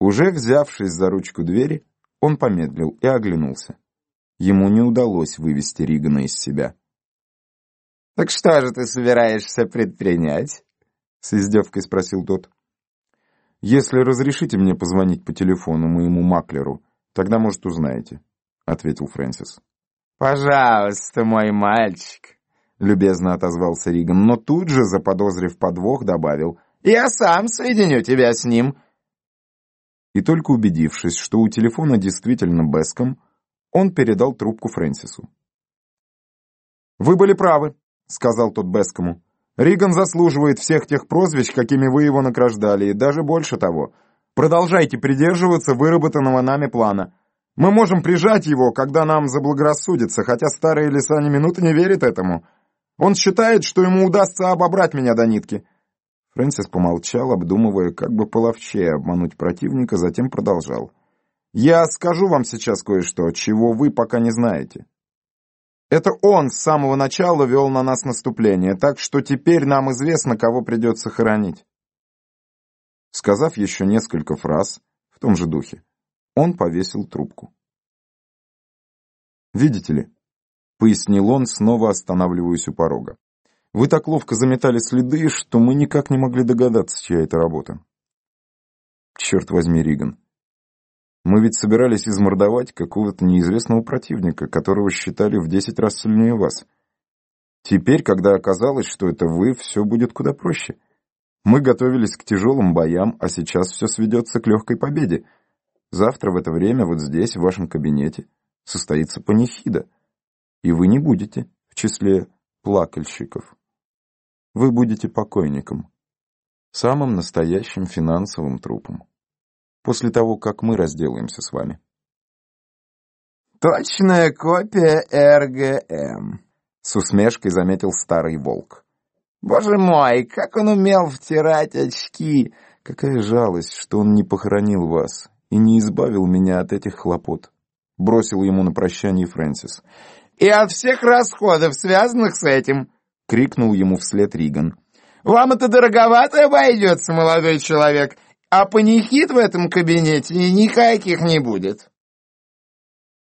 Уже взявшись за ручку двери, он помедлил и оглянулся. Ему не удалось вывести Ригана из себя. «Так что же ты собираешься предпринять?» — с издевкой спросил тот. «Если разрешите мне позвонить по телефону моему маклеру, тогда, может, узнаете», — ответил Фрэнсис. «Пожалуйста, мой мальчик», — любезно отозвался Риган, но тут же, заподозрив подвох, добавил, «Я сам соединю тебя с ним». И только убедившись, что у телефона действительно Беском, он передал трубку Фрэнсису. «Вы были правы», — сказал тот Бескому. «Риган заслуживает всех тех прозвищ, какими вы его награждали, и даже больше того. Продолжайте придерживаться выработанного нами плана. Мы можем прижать его, когда нам заблагорассудится, хотя старые леса ни минуты не верят этому. Он считает, что ему удастся обобрать меня до нитки». Фрэнсис помолчал, обдумывая, как бы половчее обмануть противника, затем продолжал. «Я скажу вам сейчас кое-что, чего вы пока не знаете. Это он с самого начала вел на нас наступление, так что теперь нам известно, кого придется хоронить». Сказав еще несколько фраз в том же духе, он повесил трубку. «Видите ли», — пояснил он, снова останавливаясь у порога, «вы так ловко заметали следы, что мы никак не могли догадаться, чья это работа». «Черт возьми, Риган, мы ведь собирались измордовать какого-то неизвестного противника, которого считали в десять раз сильнее вас. Теперь, когда оказалось, что это вы, все будет куда проще. Мы готовились к тяжелым боям, а сейчас все сведется к легкой победе». Завтра в это время вот здесь, в вашем кабинете, состоится панихида, и вы не будете в числе плакальщиков. Вы будете покойником, самым настоящим финансовым трупом, после того, как мы разделаемся с вами. «Точная копия РГМ», — с усмешкой заметил старый волк. «Боже мой, как он умел втирать очки! Какая жалость, что он не похоронил вас, и не избавил меня от этих хлопот», — бросил ему на прощание Фрэнсис. «И от всех расходов, связанных с этим», — крикнул ему вслед Риган. «Вам это дороговато обойдется, молодой человек, а панихид в этом кабинете никаких не будет».